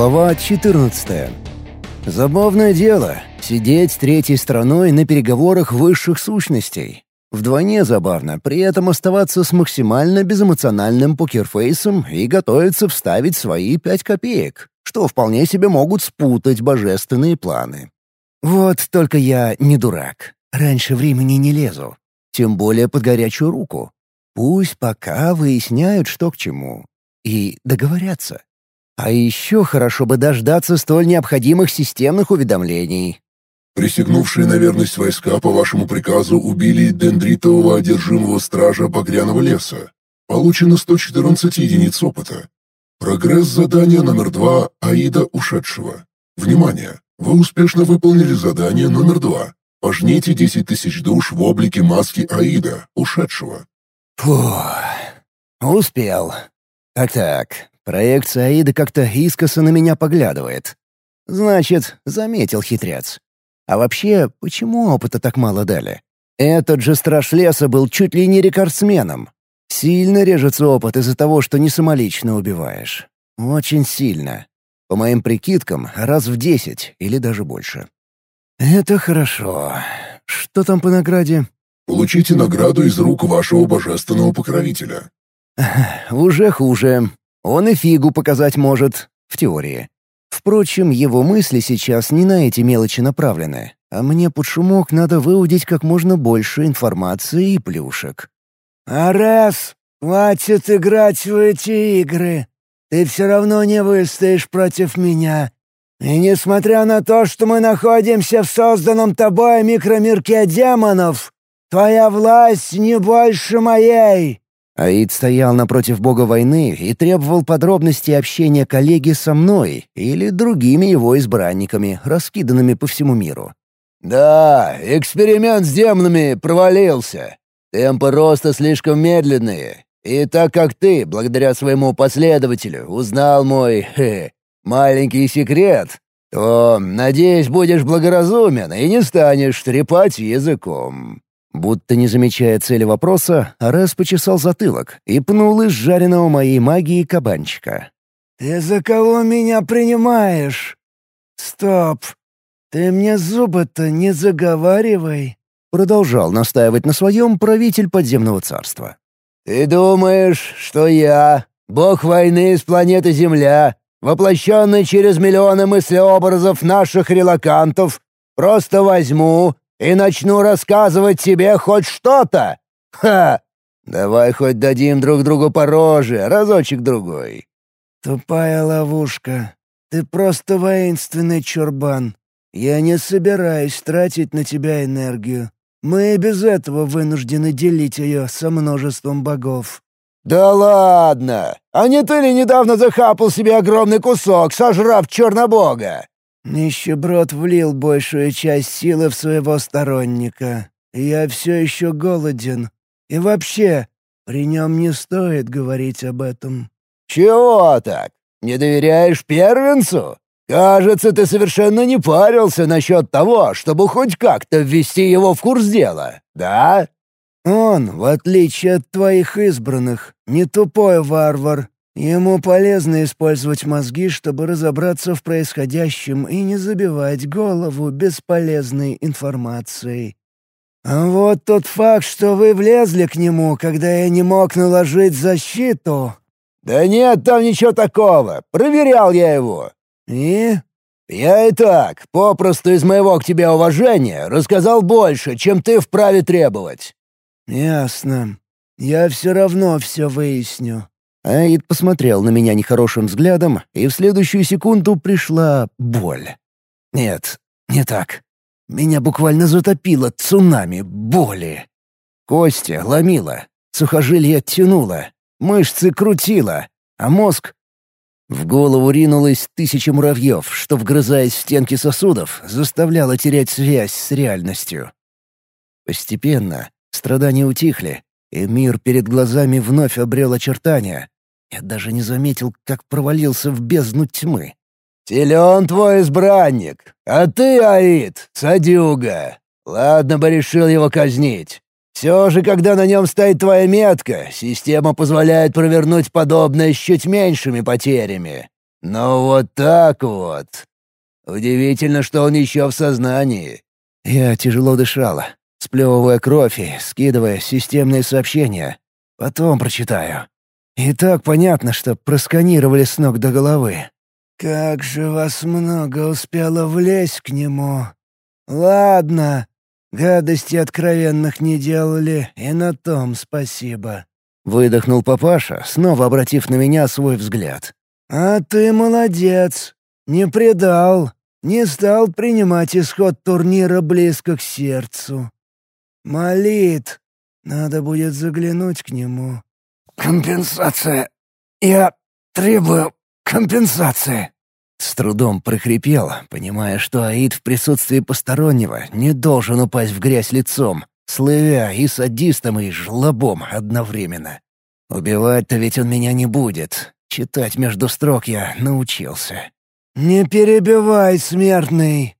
Глава 14. Забавное дело — сидеть третьей страной на переговорах высших сущностей. Вдвойне забавно при этом оставаться с максимально безэмоциональным покерфейсом и готовиться вставить свои пять копеек, что вполне себе могут спутать божественные планы. Вот только я не дурак. Раньше времени не лезу. Тем более под горячую руку. Пусть пока выясняют, что к чему. И договорятся. А еще хорошо бы дождаться столь необходимых системных уведомлений. Присягнувшие на верность войска по вашему приказу убили дендритового одержимого стража Багряного леса. Получено 114 единиц опыта. Прогресс задания номер два Аида ушедшего. Внимание! Вы успешно выполнили задание номер два. Пожните 10 тысяч душ в облике маски Аида, ушедшего. Фух, успел. Так-так, проекция Аида как-то искоса на меня поглядывает. Значит, заметил хитрец. А вообще, почему опыта так мало дали? Этот же страж леса был чуть ли не рекордсменом. Сильно режется опыт из-за того, что не самолично убиваешь. Очень сильно. По моим прикидкам, раз в десять или даже больше. Это хорошо. Что там по награде? Получите награду из рук вашего божественного покровителя. Уже хуже. Он и фигу показать может, в теории. Впрочем, его мысли сейчас не на эти мелочи направлены, а мне под шумок надо выудить как можно больше информации и плюшек. «Арес, хватит играть в эти игры. Ты все равно не выстоишь против меня. И несмотря на то, что мы находимся в созданном тобой микромирке демонов, Твоя власть не больше моей!» Аид стоял напротив бога войны и требовал подробностей общения коллеги со мной или другими его избранниками, раскиданными по всему миру. «Да, эксперимент с демонами провалился. Темпы роста слишком медленные. И так как ты, благодаря своему последователю, узнал мой хе, маленький секрет, то, надеюсь, будешь благоразумен и не станешь трепать языком. Будто не замечая цели вопроса, Арес почесал затылок и пнул из жареного моей магии кабанчика. «Ты за кого меня принимаешь? Стоп! Ты мне зубы-то не заговаривай!» Продолжал настаивать на своем правитель подземного царства. «Ты думаешь, что я, бог войны с планеты Земля, воплощенный через миллионы мыслеобразов наших релакантов, просто возьму и начну рассказывать тебе хоть что-то? Ха! Давай хоть дадим друг другу по роже, разочек-другой». «Тупая ловушка. Ты просто воинственный чурбан. Я не собираюсь тратить на тебя энергию. Мы и без этого вынуждены делить ее со множеством богов». «Да ладно! А не ты ли недавно захапал себе огромный кусок, сожрав Чернобога?» Нищеброд влил большую часть силы в своего сторонника. Я все еще голоден. И вообще, при нем не стоит говорить об этом». «Чего так? Не доверяешь первенцу? Кажется, ты совершенно не парился насчет того, чтобы хоть как-то ввести его в курс дела, да?» «Он, в отличие от твоих избранных, не тупой варвар Ему полезно использовать мозги, чтобы разобраться в происходящем и не забивать голову бесполезной информацией. А вот тот факт, что вы влезли к нему, когда я не мог наложить защиту... «Да нет там ничего такого. Проверял я его». «И?» «Я и так, попросту из моего к тебе уважения, рассказал больше, чем ты вправе требовать». «Ясно. Я все равно все выясню. Аид посмотрел на меня нехорошим взглядом, и в следующую секунду пришла боль. Нет, не так. Меня буквально затопило цунами боли. Кости ломило, сухожилие тянуло, мышцы крутило, а мозг... В голову ринулось тысяча муравьев, что, вгрызаясь в стенки сосудов, заставляло терять связь с реальностью. Постепенно страдания утихли, и мир перед глазами вновь обрел очертания. Я даже не заметил, как провалился в бездну тьмы. «Силен твой избранник, а ты, Аид, садюга. Ладно бы решил его казнить. Все же, когда на нем стоит твоя метка, система позволяет провернуть подобное с чуть меньшими потерями. Но вот так вот. Удивительно, что он еще в сознании. Я тяжело дышала, сплевывая кровь и скидывая системные сообщения. Потом прочитаю. И так понятно, что просканировали с ног до головы. «Как же вас много успело влезть к нему! Ладно, гадости откровенных не делали, и на том спасибо». Выдохнул папаша, снова обратив на меня свой взгляд. «А ты молодец. Не предал. Не стал принимать исход турнира близко к сердцу. Молит. Надо будет заглянуть к нему». «Компенсация. Я требую компенсации». С трудом прохрипел, понимая, что Аид в присутствии постороннего не должен упасть в грязь лицом, слывя и садистом, и жлобом одновременно. Убивать-то ведь он меня не будет. Читать между строк я научился. «Не перебивай, смертный.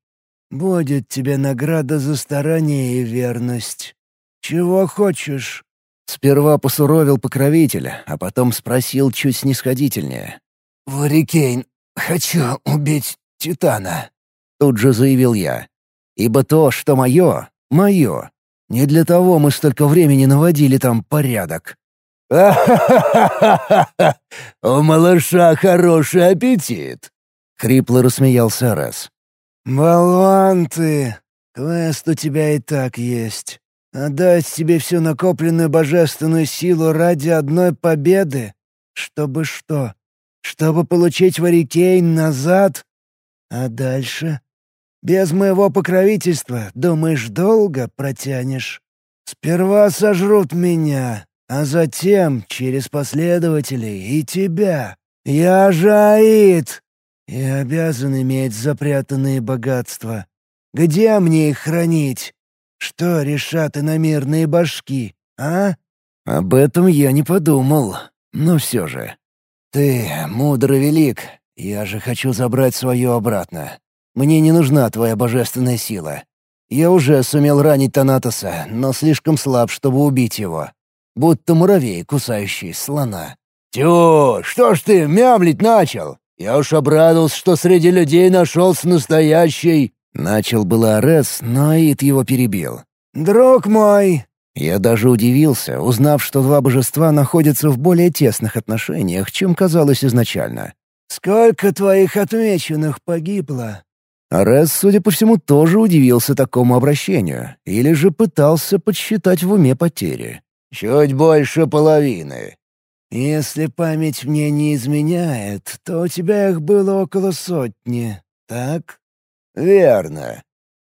Будет тебе награда за старание и верность. Чего хочешь?» Сперва посуровил покровитель, а потом спросил чуть снисходительнее. «Варикейн, хочу убить Титана», — тут же заявил я. «Ибо то, что мое, мое. Не для того мы столько времени наводили там порядок». «А-ха-ха-ха! У малыша хороший аппетит!» — хрипло рассмеялся Раз. «Болван ты! Квест у тебя и так есть. Отдать тебе всю накопленную божественную силу ради одной победы? Чтобы что? Чтобы получить Варикейн назад? А дальше? Без моего покровительства, думаешь, долго протянешь? Сперва сожрут меня, а затем через последователей и тебя. Я же Аид и обязан иметь запрятанные богатства. Где мне их хранить? Что решат иномирные башки, а? Об этом я не подумал, но все же. Ты мудр и велик, я же хочу забрать свое обратно. Мне не нужна твоя божественная сила. Я уже сумел ранить Танатоса, но слишком слаб, чтобы убить его. Будто муравей, кусающий слона. «Тю, что ж ты мямлить начал? Я уж обрадовался, что среди людей нашелся настоящий...» Начал было Арес, но Аид его перебил. «Друг мой!» Я даже удивился, узнав, что два божества находятся в более тесных отношениях, чем казалось изначально. «Сколько твоих отмеченных погибло?» Арес, судя по всему, тоже удивился такому обращению, или же пытался подсчитать в уме потери. «Чуть больше половины». «Если память мне не изменяет, то у тебя их было около сотни, так?» «Верно».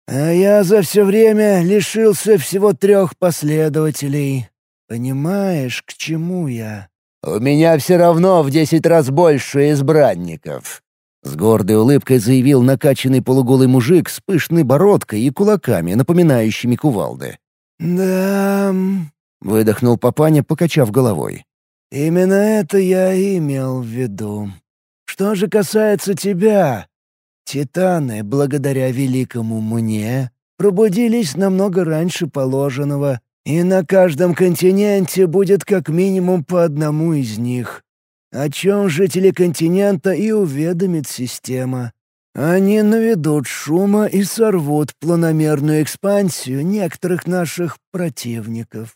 «А я за все время лишился всего трех последователей. Понимаешь, к чему я?» «У меня все равно в десять раз больше избранников». С гордой улыбкой заявил накачанный полуголый мужик с пышной бородкой и кулаками, напоминающими кувалды. «Да...» — выдохнул папаня, покачав головой. «Именно это я имел в виду. Что же касается тебя, Титаны, благодаря великому мне, пробудились намного раньше положенного, и на каждом континенте будет как минимум по одному из них. О чем жители континента и уведомит система. Они наведут шума и сорвут планомерную экспансию некоторых наших противников.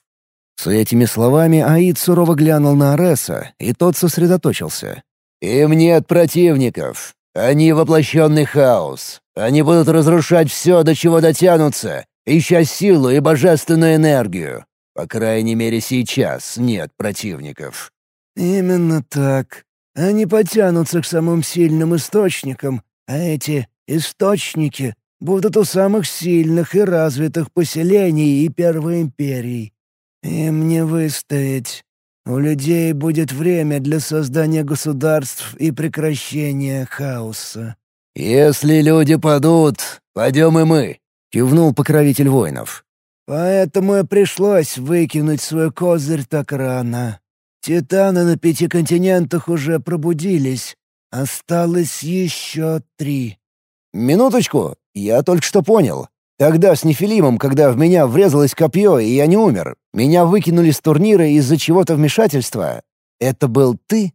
С этими словами Аид сурово глянул на Ареса, и тот сосредоточился. «Им нет противников. Они воплощенный хаос. Они будут разрушать все, до чего дотянутся, ища силу и божественную энергию. По крайней мере, сейчас нет противников». «Именно так. Они потянутся к самым сильным источникам, а эти источники будут у самых сильных и развитых поселений и Первой Империи. Им не выстоять. У людей будет время для создания государств и прекращения хаоса». «Если люди падут, пойдем и мы», — кивнул покровитель воинов. «Поэтому и пришлось выкинуть свой козырь так рано. Титаны на пяти континентах уже пробудились. Осталось еще три». «Минуточку, я только что понял. Тогда с Нефилимом, когда в меня врезалось копье, и я не умер, меня выкинули с турнира из-за чего-то вмешательства. Это был ты?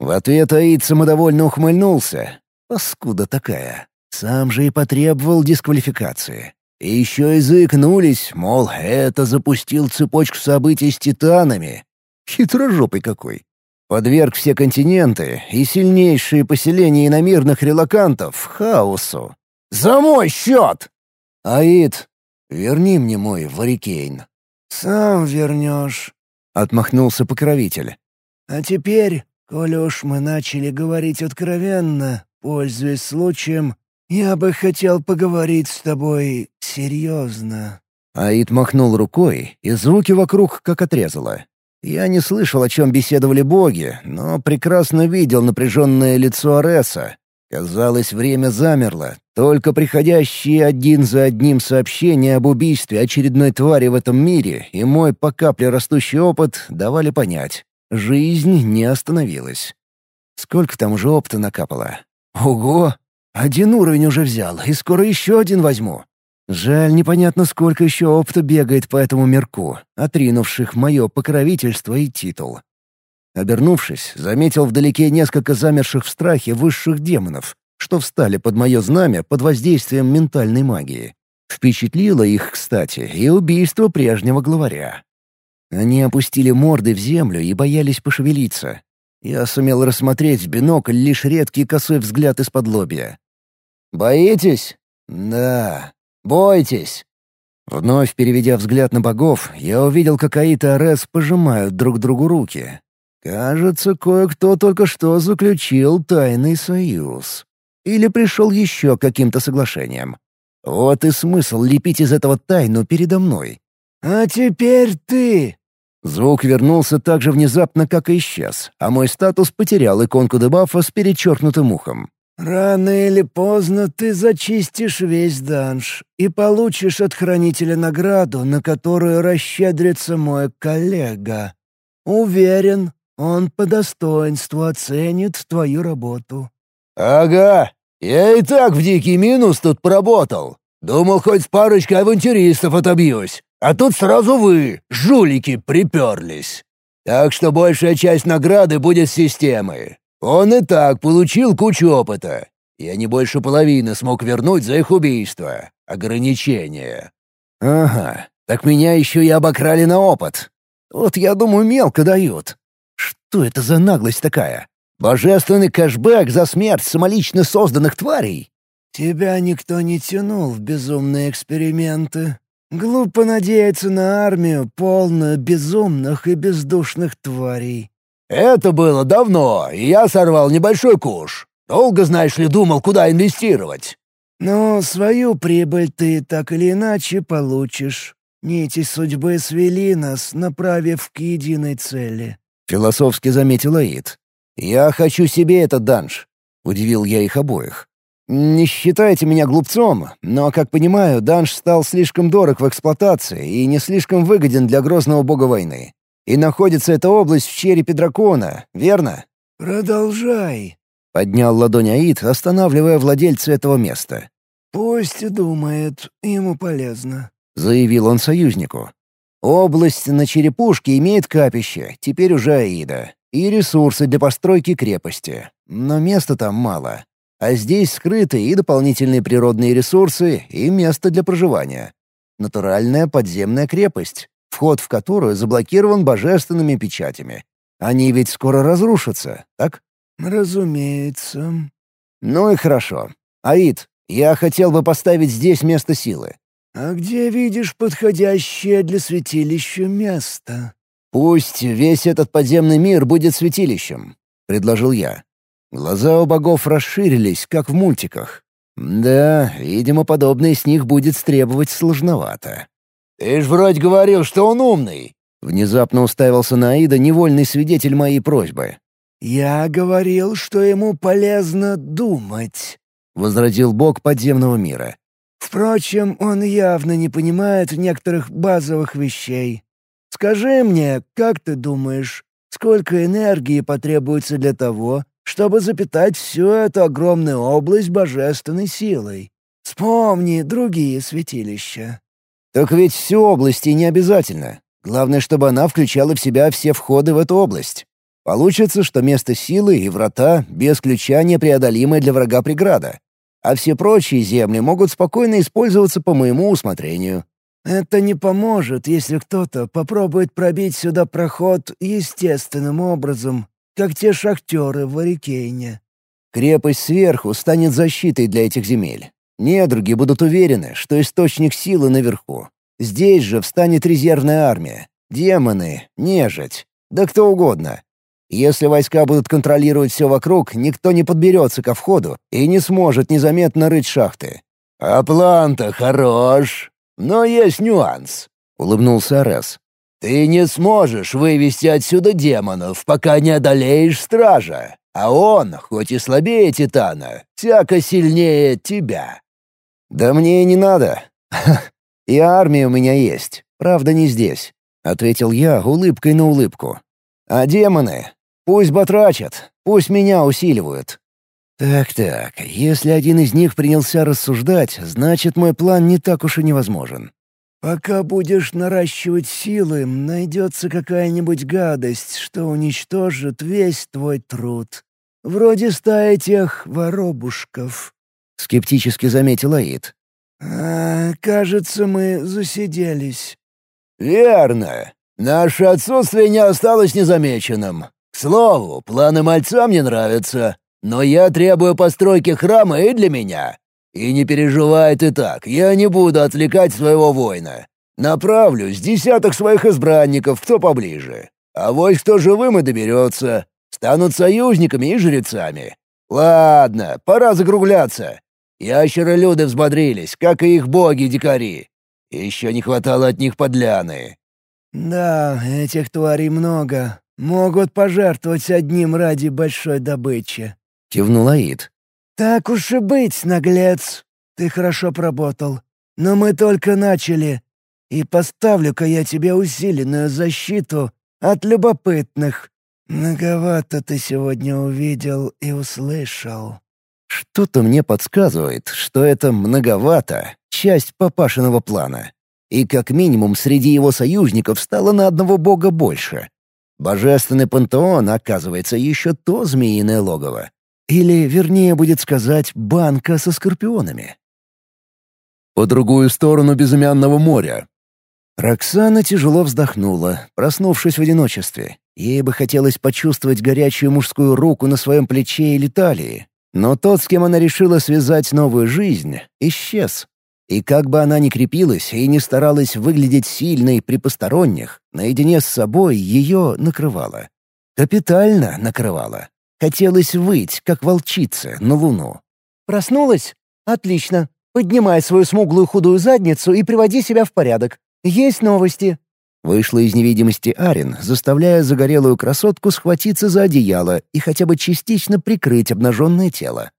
В ответ Аид самодовольно ухмыльнулся. Паскуда такая. Сам же и потребовал дисквалификации. И еще и заикнулись, мол, это запустил цепочку событий с титанами. Хитрожопый какой. Подверг все континенты и сильнейшие поселения иномирных релакантов хаосу. «За мой счет!» «Аид, верни мне мой Варикейн». «Сам вернешь», — отмахнулся покровитель. «А теперь, коли уж мы начали говорить откровенно, пользуясь случаем, я бы хотел поговорить с тобой серьезно». Аид махнул рукой, и звуки вокруг как отрезало. Я не слышал, о чем беседовали боги, но прекрасно видел напряженное лицо Ареса. Казалось, время замерло. Только приходящие один за одним сообщения об убийстве очередной твари в этом мире и мой по капле растущий опыт давали понять. Жизнь не остановилась. Сколько там уже опыта накапало? Ого! Один уровень уже взял, и скоро еще один возьму. Жаль, непонятно, сколько еще опыта бегает по этому мирку, отринувших мое покровительство и титул. Обернувшись, заметил вдалеке несколько замерших в страхе высших демонов, что встали под мое знамя под воздействием ментальной магии. Впечатлило их, кстати, и убийство прежнего главаря. Они опустили морды в землю и боялись пошевелиться. Я сумел рассмотреть в бинокль лишь редкий косой взгляд из-под лобья. «Боитесь?» «Да. Бойтесь!» Вновь переведя взгляд на богов, я увидел, как Аид и Арес пожимают друг другу руки. Кажется, кое-кто только что заключил тайный союз. Или пришел еще к каким-то соглашениям. Вот и смысл лепить из этого тайну передо мной. «А теперь ты!» Звук вернулся так же внезапно, как и исчез, а мой статус потерял иконку дебафа с перечеркнутым ухом. «Рано или поздно ты зачистишь весь данж и получишь от хранителя награду, на которую расщедрится мой коллега. Уверен, он по достоинству оценит твою работу». «Ага, я и так в дикий минус тут поработал. Думал, хоть с парочкой авантюристов отобьюсь, а тут сразу вы, жулики, приперлись. Так что большая часть награды будет системы. Он и так получил кучу опыта. Я не больше половины смог вернуть за их убийство. Ограничения. Ага, так меня еще и обокрали на опыт. Вот я думаю, мелко дают. Что это за наглость такая? Божественный кэшбэк за смерть самолично созданных тварей? Тебя никто не тянул в безумные эксперименты. Глупо надеяться на армию, полную безумных и бездушных тварей. «Это было давно, и я сорвал небольшой куш. Долго, знаешь ли, думал, куда инвестировать». «Но свою прибыль ты так или иначе получишь. Нити судьбы свели нас, направив к единой цели». Философски заметил Аид. «Я хочу себе этот данж», — удивил я их обоих. «Не считайте меня глупцом, но, как понимаю, данж стал слишком дорог в эксплуатации и не слишком выгоден для грозного бога войны. И находится эта область в черепе дракона, верно?» «Продолжай», — поднял ладонь Аид, останавливая владельца этого места. «Пусть думает, ему полезно», — заявил он союзнику. «Область на черепушке имеет капище, теперь уже Аида, и ресурсы для постройки крепости, но места там мало. А здесь скрыты и дополнительные природные ресурсы, и место для проживания. Натуральная подземная крепость, вход в которую заблокирован божественными печатями. Они ведь скоро разрушатся, так? Разумеется. Ну и хорошо. Аид, я хотел бы поставить здесь место силы. А где видишь подходящее для святилища место? Пусть весь этот подземный мир будет святилищем, предложил я. Глаза у богов расширились, как в мультиках. Да, видимо, подобное с них будет требовать сложновато. «Ты ж вроде говорил, что он умный!» Внезапно уставился на Аида невольный свидетель моей просьбы. «Я говорил, что ему полезно думать», — возразил бог подземного мира. «Впрочем, он явно не понимает некоторых базовых вещей. Скажи мне, как ты думаешь, сколько энергии потребуется для того, чтобы запитать всю эту огромную область божественной силой? Вспомни другие святилища». Так ведь всю область и не обязательно. Главное, чтобы она включала в себя все входы в эту область. Получится, что место силы и врата без ключа непреодолимая для врага преграда. А все прочие земли могут спокойно использоваться по моему усмотрению. Это не поможет, если кто-то попробует пробить сюда проход естественным образом, как те шахтеры в Арикейне. Крепость сверху станет защитой для этих земель. Недруги будут уверены, что источник силы наверху. Здесь же встанет резервная армия. Демоны, нежить, да кто угодно. Если войска будут контролировать все вокруг, никто не подберется ко входу и не сможет незаметно рыть шахты. «А план-то хорош, но есть нюанс», — улыбнулся Арес. «Ты не сможешь вывести отсюда демонов, пока не одолеешь стража, а он, хоть и слабее Титана, всяко сильнее тебя». «Да мне и не надо. И армия у меня есть, правда не здесь», — ответил я улыбкой на улыбку. «А демоны? Пусть батрачат, пусть меня усиливают». Так-так, если один из них принялся рассуждать, значит, мой план не так уж и невозможен. «Пока будешь наращивать силы, найдется какая-нибудь гадость, что уничтожит весь твой труд. Вроде стаи тех воробушков», — скептически заметил Аид. «А, кажется, мы засиделись». «Верно. Наше отсутствие не осталось незамеченным. К слову, планы мальца мне нравятся, но я требую постройки храма и для меня. И не переживай ты так, я не буду отвлекать своего воина. Направлю с десяток своих избранников, кто поближе. А вот кто живым и доберется, станут союзниками и жрецами. Ладно, пора закругляться. Ящеры-люды взбодрились, как и их боги-дикари. Еще не хватало от них подляны. «Да, этих тварей много. Могут пожертвовать одним ради большой добычи», — кивнул Аид. «Так уж и быть, наглец. Ты хорошо поработал. Но мы только начали. И поставлю-ка я тебе усиленную защиту от любопытных. Многовато ты сегодня увидел и услышал». Что-то мне подсказывает, что это многовато, часть папашиного плана. И как минимум среди его союзников стало на одного бога больше. Божественный пантеон, оказывается, еще то змеиное логово. Или, вернее, будет сказать, банка со скорпионами. По другую сторону безымянного моря. Роксана тяжело вздохнула, проснувшись в одиночестве. Ей бы хотелось почувствовать горячую мужскую руку на своем плече или талии, но тот, с кем она решила связать новую жизнь, исчез. И как бы она ни крепилась и не старалась выглядеть сильной при посторонних, наедине с собой ее накрывало. Капитально накрывало. Хотелось выть, как волчица, на луну. «Проснулась? Отлично. Поднимай свою смуглую худую задницу и приводи себя в порядок. Есть новости». Вышла из невидимости Арин, заставляя загорелую красотку схватиться за одеяло и хотя бы частично прикрыть обнаженное тело.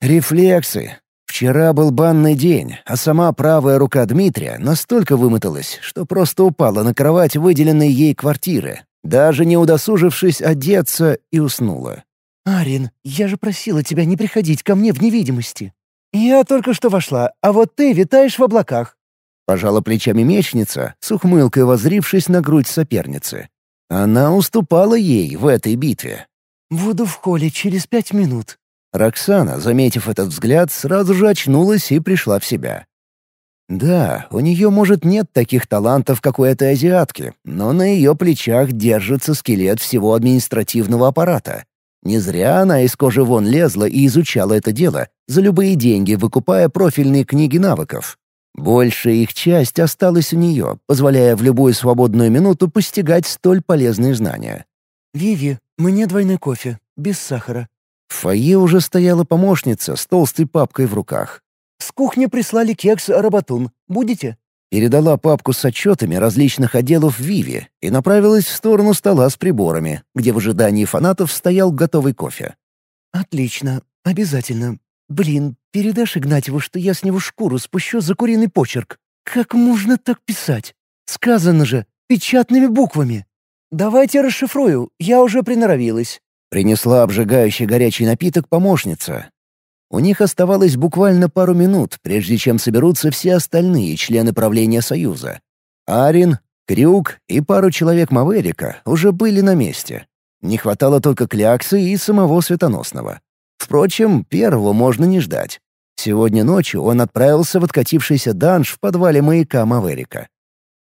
Рефлексы. Вчера был банный день, а сама правая рука Дмитрия настолько вымоталась, что просто упала на кровать выделенной ей квартиры, даже не удосужившись одеться и уснула. «Арин, я же просила тебя не приходить ко мне в невидимости. Я только что вошла, а вот ты витаешь в облаках. Пожала плечами мечница, с ухмылкой возрившись на грудь соперницы. Она уступала ей в этой битве. «Буду в холле через пять минут». Роксана, заметив этот взгляд, сразу же очнулась и пришла в себя. Да, у нее, может, нет таких талантов, как у этой азиатки, но на ее плечах держится скелет всего административного аппарата. Не зря она из кожи вон лезла и изучала это дело, за любые деньги выкупая профильные книги навыков. Большая их часть осталась у нее, позволяя в любую свободную минуту постигать столь полезные знания. «Виви, мне двойной кофе, без сахара». В фойе уже стояла помощница с толстой папкой в руках. «С кухни прислали кекс Арабатун. Будете?» Передала папку с отчетами различных отделов Виви и направилась в сторону стола с приборами, где в ожидании фанатов стоял готовый кофе. «Отлично. Обязательно. Блин, передашь Игнатьеву, что я с него шкуру спущу за куриный почерк? Как можно так писать? Сказано же, печатными буквами. Давайте расшифрую, я уже приноровилась. Принесла обжигающий горячий напиток помощница. У них оставалось буквально пару минут, прежде чем соберутся все остальные члены правления Союза. Арин, Крюк и пару человек Маверика уже были на месте. Не хватало только Кляксы и самого Светоносного. Впрочем, первого можно не ждать. Сегодня ночью он отправился в откатившийся данж в подвале маяка Маверика.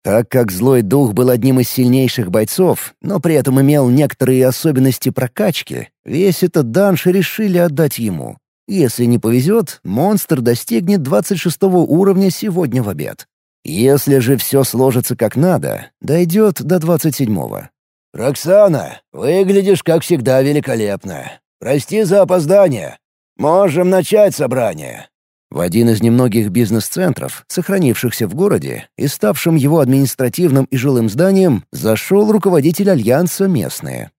Так как злой дух был одним из сильнейших бойцов, но при этом имел некоторые особенности прокачки, весь этот данж решили отдать ему. Если не повезет, монстр достигнет 26 уровня сегодня в обед. Если же все сложится как надо, дойдет до 27-го. «Роксана, выглядишь, как всегда, великолепно. Прости за опоздание. Можем начать собрание». В один из немногих бизнес-центров, сохранившихся в городе и ставшим его административным и жилым зданием, зашел руководитель Альянса «Местные».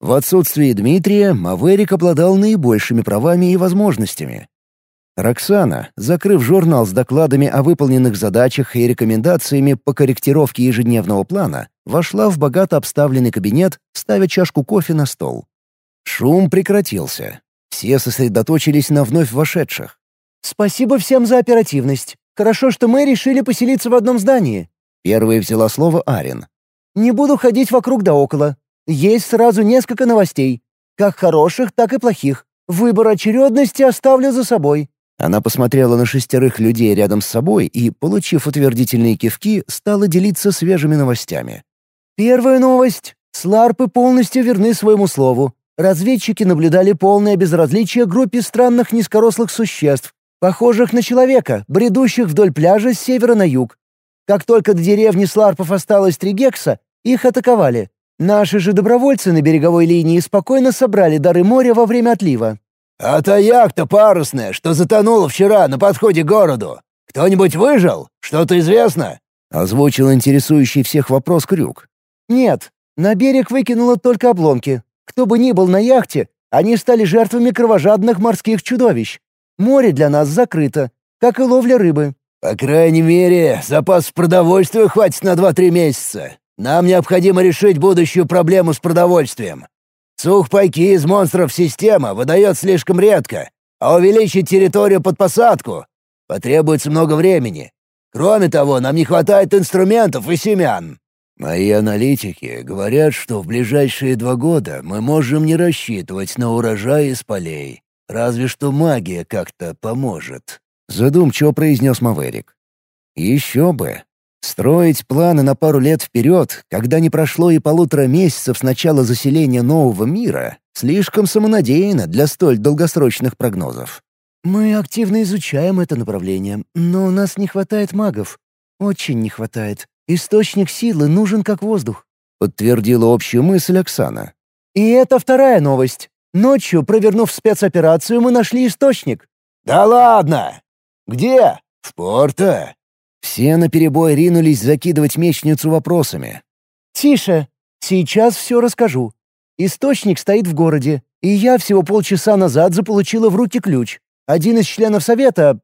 В отсутствие Дмитрия Маверик обладал наибольшими правами и возможностями. Роксана, закрыв журнал с докладами о выполненных задачах и рекомендациями по корректировке ежедневного плана, вошла в богато обставленный кабинет, ставя чашку кофе на стол. Шум прекратился. Все сосредоточились на вновь вошедших. «Спасибо всем за оперативность. Хорошо, что мы решили поселиться в одном здании». Первой взяла слово Арин. «Не буду ходить вокруг да около. Есть сразу несколько новостей. Как хороших, так и плохих. Выбор очередности оставлю за собой». Она посмотрела на шестерых людей рядом с собой и, получив утвердительные кивки, стала делиться свежими новостями. «Первая новость. Сларпы полностью верны своему слову. Разведчики наблюдали полное безразличие группе странных низкорослых существ, похожих на человека, бредущих вдоль пляжа с севера на юг. Как только до деревни Сларпов осталось три гекса, их атаковали. Наши же добровольцы на береговой линии спокойно собрали дары моря во время отлива. «А та яхта парусная, что затонула вчера на подходе к городу. Кто-нибудь выжил? Что-то известно?» — озвучил интересующий всех вопрос Крюк. «Нет, на берег выкинуло только обломки. Кто бы ни был на яхте, они стали жертвами кровожадных морских чудовищ. Море для нас закрыто, как и ловля рыбы». «По крайней мере, запас продовольствия хватит на два-три месяца. Нам необходимо решить будущую проблему с продовольствием. Сухпайки из монстров система выдает слишком редко, а увеличить территорию под посадку потребуется много времени. Кроме того, нам не хватает инструментов и семян». «Мои аналитики говорят, что в ближайшие два года мы можем не рассчитывать на урожай из полей. Разве что магия как-то поможет», — задумчиво произнес Маверик. «Еще бы. Строить планы на пару лет вперед, когда не прошло и полутора месяцев с начала заселения нового мира, слишком самонадеянно для столь долгосрочных прогнозов». «Мы активно изучаем это направление, но у нас не хватает магов. Очень не хватает. Источник силы нужен как воздух», — подтвердила общую мысль Оксана. «И это вторая новость. Ночью, провернув спецоперацию, мы нашли источник». «Да ладно! Где? В порто?» Все наперебой ринулись закидывать мечницу вопросами. «Тише! Сейчас все расскажу. Источник стоит в городе, и я всего полчаса назад заполучила в руки ключ. Один из членов совета...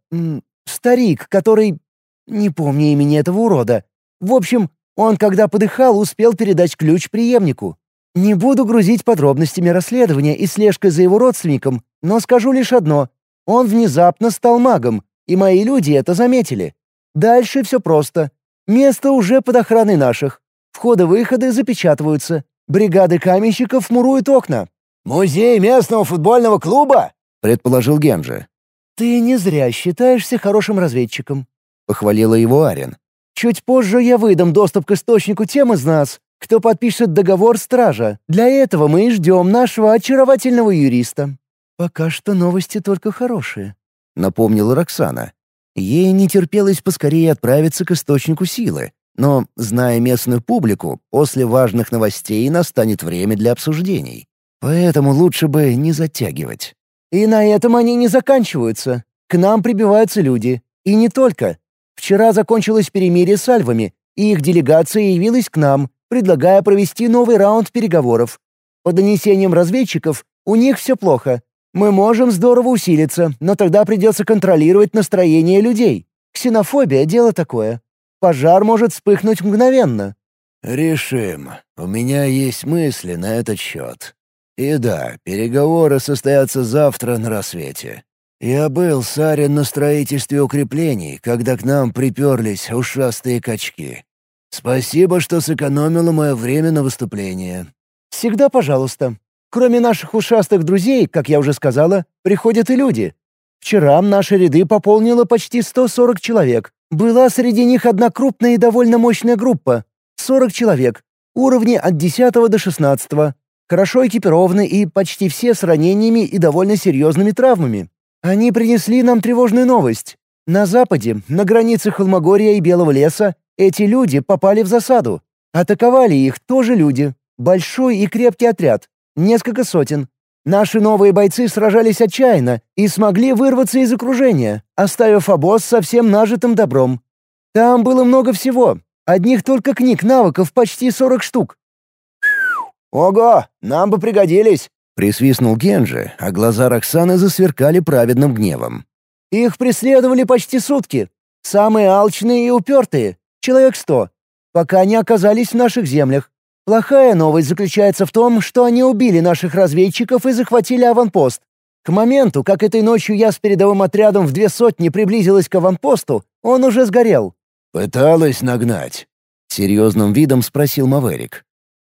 Старик, который... Не помню имени этого урода. В общем, он, когда подыхал, успел передать ключ преемнику. Не буду грузить подробностями расследования и слежкой за его родственником, но скажу лишь одно. Он внезапно стал магом, и мои люди это заметили. Дальше все просто. Место уже под охраной наших. Входы-выходы запечатываются. Бригады каменщиков муруют окна. «Музей местного футбольного клуба?» — предположил Генджи. «Ты не зря считаешься хорошим разведчиком», — похвалила его Арин. «Чуть позже я выдам доступ к источнику тем из нас, кто подпишет договор стража. Для этого мы и ждем нашего очаровательного юриста. Пока что новости только хорошие», — напомнила Роксана. Ей не терпелось поскорее отправиться к источнику силы, но, зная местную публику, после важных новостей настанет время для обсуждений. Поэтому лучше бы не затягивать. «И на этом они не заканчиваются. К нам прибиваются люди. И не только. Вчера закончилось перемирие с альвами, и их делегация явилась к нам, предлагая провести новый раунд переговоров. По донесениям разведчиков, у них все плохо. Мы можем здорово усилиться, но тогда придется контролировать настроение людей. Ксенофобия — дело такое. Пожар может вспыхнуть мгновенно». «Решим. У меня есть мысли на этот счет. И да, переговоры состоятся завтра на рассвете. Я был с Арен на строительстве укреплений, когда к нам приперлись ушастые качки. Спасибо, что сэкономила мое время на выступление. Всегда пожалуйста. Кроме наших ушастых друзей, как я уже сказала, приходят и люди. Вчера наши ряды пополнило почти 140 человек. Была среди них одна крупная и довольно мощная группа. 40 человек. Уровни от 10 до 16. Хорошо экипированы и почти все с ранениями и довольно серьезными травмами. Они принесли нам тревожную новость. На западе, на границе Холмогория и Белого леса, эти люди попали в засаду. Атаковали их тоже люди. Большой и крепкий отряд. Несколько сотен. Наши новые бойцы сражались отчаянно и смогли вырваться из окружения, оставив обоз со всем нажитым добром. Там было много всего. Одних только книг навыков почти 40 штук. «Ого, нам бы пригодились!» — присвистнул Генджи, а глаза Роксаны засверкали праведным гневом. «Их преследовали почти сутки. Самые алчные и упертые. Человек сто. Пока не оказались в наших землях. Плохая новость заключается в том, что они убили наших разведчиков и захватили аванпост. К моменту, как этой ночью я с передовым отрядом в две сотни приблизилась к аванпосту, он уже сгорел». «Пыталась нагнать?» — серьезным видом спросил Маверик.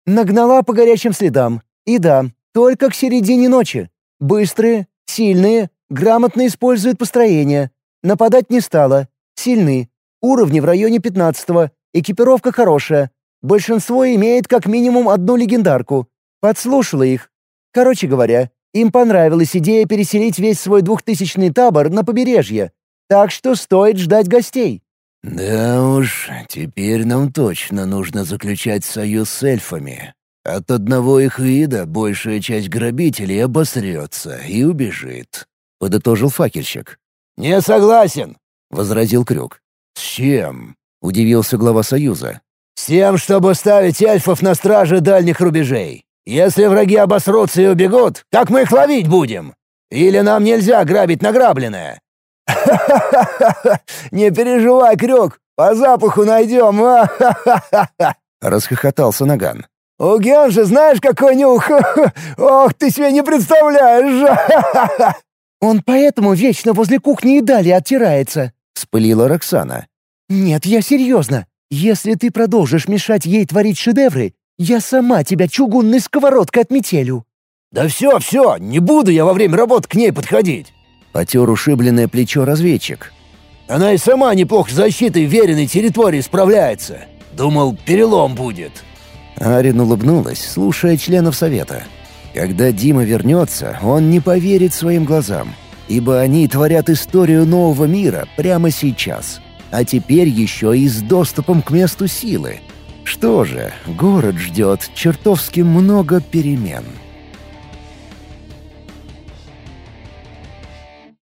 «Нагнала по горячим следам. И да, только к середине ночи. Быстрые, сильные, грамотно используют построение. Нападать не стала. Сильны. Уровни в районе пятнадцатого. Экипировка хорошая. Большинство имеет как минимум одну легендарку. Подслушала их. Короче говоря, им понравилась идея переселить весь свой двухтысячный табор на побережье. Так что стоит ждать гостей. «Да уж, теперь нам точно нужно заключать союз с эльфами. От одного их вида большая часть грабителей обосрется и убежит», — подытожил факельщик. «Не согласен», — возразил Крюк. «С чем?» — удивился глава Союза. «С тем, чтобы ставить эльфов на страже дальних рубежей. Если враги обосрутся и убегут, как мы их ловить будем? Или нам нельзя грабить награбленное?» «Ха-ха-ха! Не переживай, Крюк, по запаху найдем, а! Расхохотался Наган. «У Генжи знаешь, какой нюх? Ох, ты себе не представляешь!» «Он поэтому вечно возле кухни и далее оттирается», — вспылила Роксана. «Нет, я серьезно. Если ты продолжишь мешать ей творить шедевры, я сама тебя чугунной сковородкой отметелю». «Да все, все, не буду я во время работы к ней подходить». Потер ушибленное плечо разведчик. «Она и сама неплохо с защитой веренной территории справляется. Думал, перелом будет». Арин улыбнулась, слушая членов совета. Когда Дима вернется, он не поверит своим глазам, ибо они творят историю нового мира прямо сейчас. А теперь еще и с доступом к месту силы. Что же, город ждет чертовски много перемен.